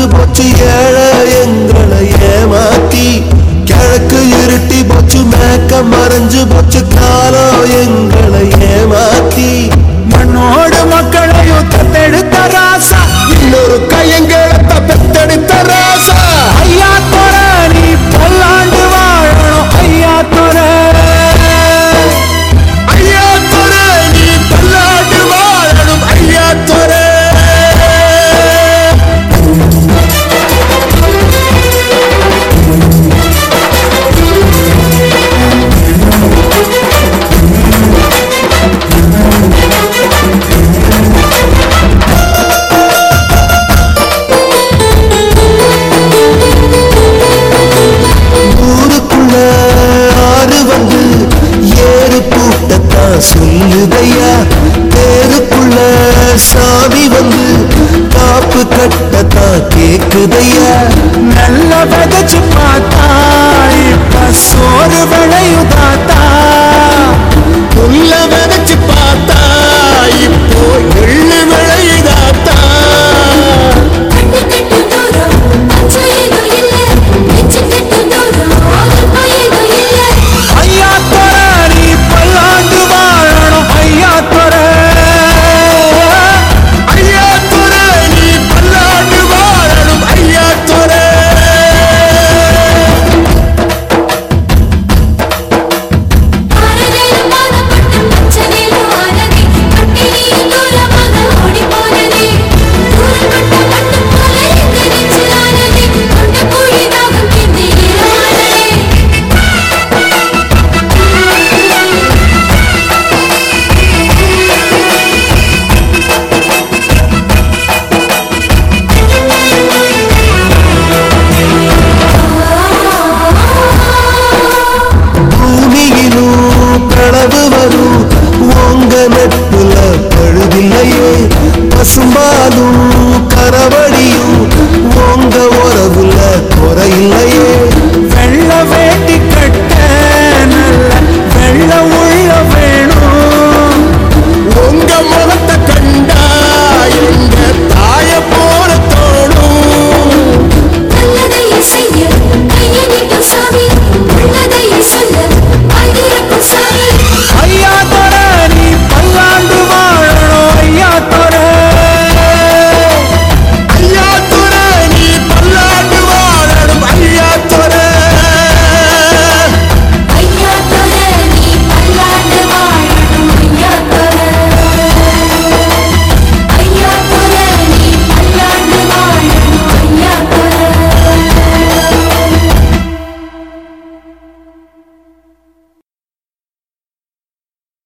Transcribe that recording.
அலைஞ்சு போச்சு ஏழை எங்களை ஏமாத்தி. கிழக்கு இருட்டி போச்சு மேக்க மறைஞ்சு போச்சு காலம் எங்களை ஏமாத்தி. மண்ணோடு மக்களையும் தத்தெடுத்த ايديا சும்பாலும் கரவடியும்